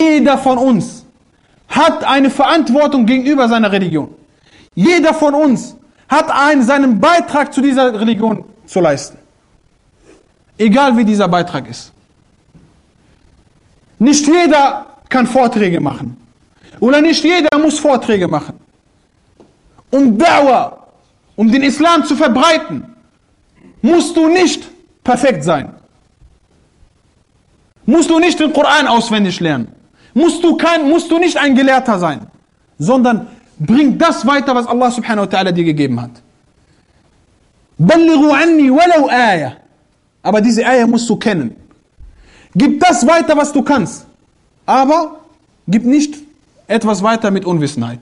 Jeder von uns hat eine Verantwortung gegenüber seiner Religion. Jeder von uns hat einen, seinen Beitrag zu dieser Religion zu leisten. Egal wie dieser Beitrag ist. Nicht jeder kann Vorträge machen. Oder nicht jeder muss Vorträge machen. Um Dauer, um den Islam zu verbreiten, musst du nicht perfekt sein. Musst du nicht den Koran auswendig lernen. Musst du, kein, musst du nicht ein Gelehrter sein. Sondern bring das weiter, was Allah subhanahu wa ta'ala dir gegeben hat. Ballighu anni walau ayah. Aber diese Ayah musst du kennen. Gib das weiter, was du kannst. Aber gib nicht etwas weiter mit Unwissenheit.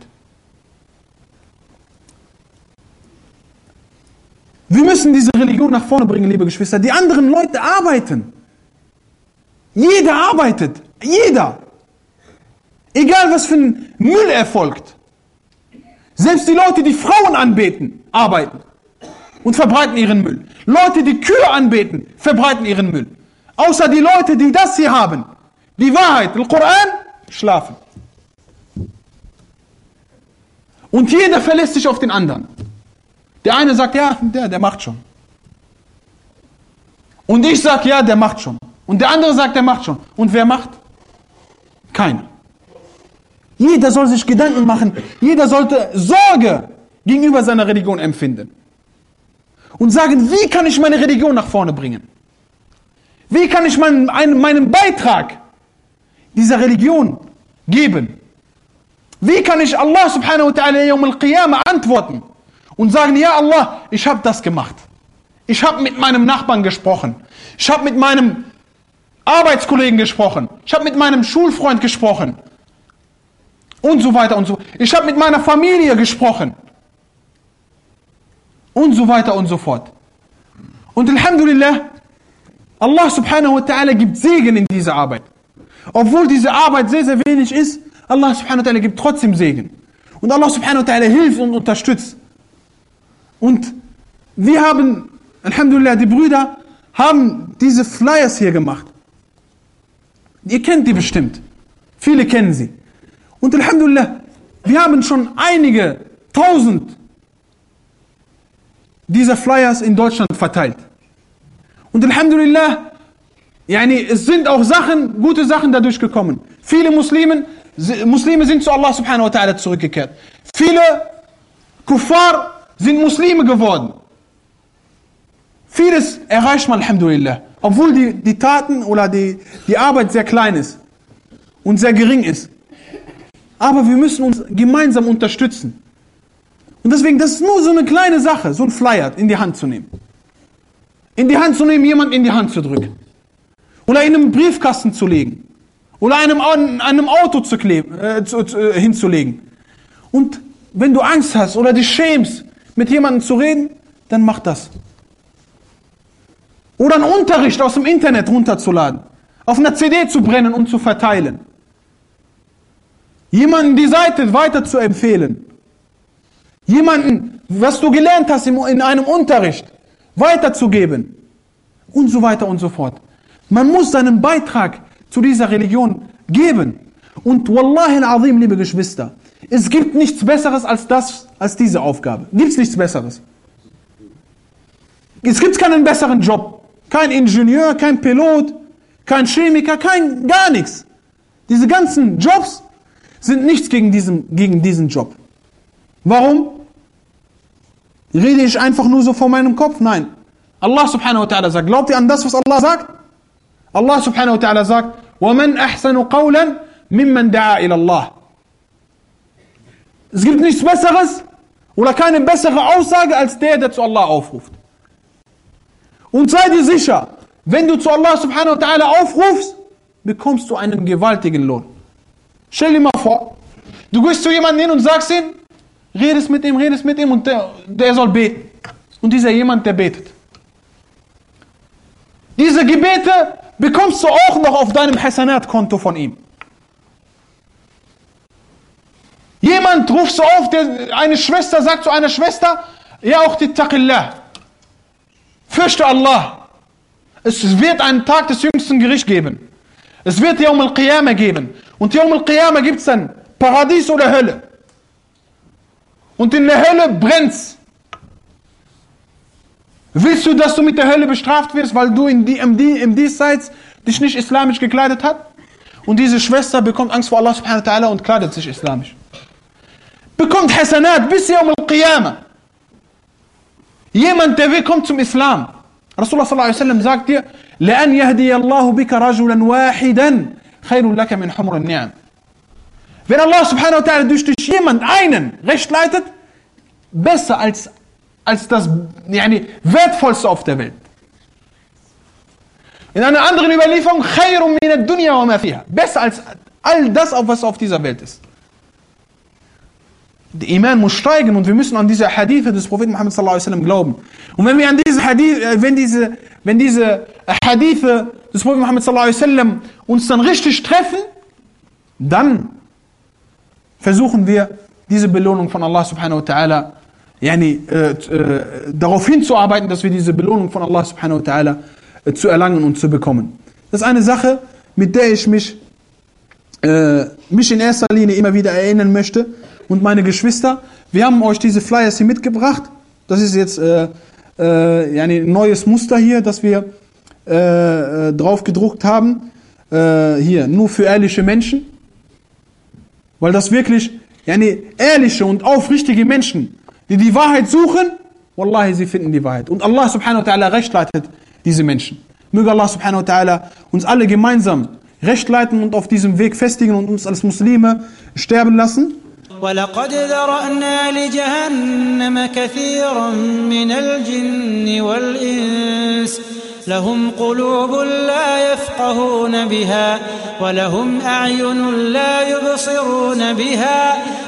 Wir müssen diese Religion nach vorne bringen, liebe Geschwister. Die anderen Leute arbeiten. Jeder arbeitet. Jeder. Egal was für ein Müll erfolgt. Selbst die Leute, die Frauen anbeten, arbeiten und verbreiten ihren Müll. Leute, die Kühe anbeten, verbreiten ihren Müll. Außer die Leute, die das hier haben, die Wahrheit, den Koran, schlafen. Und jeder verlässt sich auf den anderen. Der eine sagt, ja, der, der macht schon. Und ich sage, ja, der macht schon. Und der andere sagt, der macht schon. Und wer macht? Keiner. Jeder soll sich Gedanken machen. Jeder sollte Sorge gegenüber seiner Religion empfinden. Und sagen, wie kann ich meine Religion nach vorne bringen? Wie kann ich meinen, einen, meinen Beitrag dieser Religion geben? Wie kann ich Allah subhanahu wa ta'ala yawm al-qiyamah antworten und sagen, ja Allah, ich habe das gemacht. Ich habe mit meinem Nachbarn gesprochen. Ich habe mit meinem Arbeitskollegen gesprochen. Ich habe mit meinem Schulfreund gesprochen. Und so weiter und so. Ich habe mit meiner Familie gesprochen. Und so weiter und so fort. Und Alhamdulillah, Allah subhanahu wa ta'ala gibt Segen in diese Arbeit. Obwohl diese Arbeit sehr, sehr wenig ist, Allah subhanahu wa ta'ala gibt trotzdem Segen. Und Allah subhanahu wa ta'ala hilft und unterstützt. Und wir haben, Alhamdulillah, die Brüder haben diese Flyers hier gemacht. Ihr kennt die bestimmt. Viele kennen sie. Und Alhamdulillah, wir haben schon einige tausend dieser Flyers in Deutschland verteilt. Und Alhamdulillah, yani, es sind auch Sachen, gute Sachen dadurch gekommen. Viele Muslimen, Muslime sind zu Allah subhanahu wa ta'ala zurückgekehrt. Viele Kuffar sind Muslime geworden. Vieles erreicht man, Alhamdulillah. Obwohl die, die Taten oder die, die Arbeit sehr klein ist und sehr gering ist. Aber wir müssen uns gemeinsam unterstützen. Und deswegen, das ist nur so eine kleine Sache, so ein Flyer in die Hand zu nehmen. In die Hand zu nehmen, jemand in die Hand zu drücken. Oder in einem Briefkasten zu legen. Oder einem, einem Auto zu kleben, äh, zu, äh, hinzulegen. Und wenn du Angst hast oder dich schämst, mit jemandem zu reden, dann mach das. Oder einen Unterricht aus dem Internet runterzuladen. Auf einer CD zu brennen und zu verteilen. Jemanden die Seite weiter zu empfehlen. Jemanden, was du gelernt hast in einem Unterricht, weiterzugeben. Und so weiter und so fort. Man muss seinen Beitrag zu dieser Religion geben. Und Wallahi al-Azim, liebe Geschwister, es gibt nichts Besseres als das, als diese Aufgabe. Gibt es nichts Besseres. Es gibt keinen besseren Job. Kein Ingenieur, kein Pilot, kein Chemiker, kein gar nichts. Diese ganzen Jobs sind nichts gegen diesen, gegen diesen Job. Warum? Rede ich einfach nur so vor meinem Kopf? Nein. Allah subhanahu wa ta'ala sagt, glaubt ihr an das, was Allah sagt? Allah subhanahu wa ta'ala sagt, وَمَنْ أَحْسَنُ قَوْلًا مِمَّنْ دَعَا إِلَى اللَّهِ Es gibt nichts Besseres oder keine bessere Aussage als der, der zu Allah aufruft. Und sei dir sicher, wenn du zu Allah subhanahu wa ta'ala aufrufst, bekommst du einen gewaltigen Lohn. Stell dir mal vor, du gehst zu jemandem hin und sagst ihm, redest mit ihm, redest mit ihm und der, der soll beten. Und dieser jemand, der betet. Diese Gebete bekommst du auch noch auf deinem Hasanat-Konto von ihm. Jemand ruft so auf, der, eine Schwester sagt zu einer Schwester, ja auch die Taqillah. Fürchte Allah. Es wird einen Tag des jüngsten Gerichts geben. Es wird Yawm al-Qiyamah geben. Und Yawm al-Qiyamah gibt es dann Paradies oder Hölle. Und in der Hölle brennt's. Willst du, dass du mit der Hölle bestraft wirst, weil du in die, im, im Diesseits dich nicht islamisch gekleidet hast? Und diese Schwester bekommt Angst vor Allah subhanahu wa ta'ala und kleidet sich islamisch. Bekommt Hasanat bis Yawm al-Qiyamah. Jemand, der will, kommt zum Islam. Rasulullah sallallahu alaihi wasallam sagt dir, لأن يهدي الله بك رجلا واحدا خير لك من حمر النعم. Wenn Allah subhanahu wa ta'ala durch dich jemand einen recht leitet, besser als, als das yani, wertvollste auf der Welt. In einer anderen Überlieferung, خير من الدنيا وما فيها. Besser als all das, was auf dieser Welt ist. Der Iman muss steigen und wir müssen an diese Hadithe des Propheten Muhammad sallallahu alaihi wasallam glauben. Und wenn wir an diese Hadith, äh, wenn diese, wenn diese Hadithe des Propheten Muhammad sallallahu alaihi wasallam uns dann richtig treffen, dann versuchen wir diese Belohnung von Allah subhanahu wa ta'ala yani, äh, äh, darauf hinzuarbeiten, dass wir diese Belohnung von Allah subhanahu wa ta'ala äh, zu erlangen und zu bekommen. Das ist eine Sache, mit der ich mich, äh, mich in erster Linie immer wieder erinnern möchte und meine Geschwister. Wir haben euch diese Flyers hier mitgebracht. Das ist jetzt äh, äh, ein neues Muster hier, das wir äh, äh, drauf gedruckt haben. Äh, hier, nur für ehrliche Menschen. Weil das wirklich yani, ehrliche und aufrichtige Menschen, die die Wahrheit suchen, Wallahi, sie finden die Wahrheit. Und Allah subhanahu wa ta'ala recht leitet diese Menschen. Möge Allah subhanahu wa ta'ala uns alle gemeinsam recht leiten und auf diesem Weg festigen und uns als Muslime sterben lassen. ولقد ذرأنا لجهنم كثيرا من الجن والإنس لهم قلوب لا يفقهون بها ولهم أعين لا يبصرون بها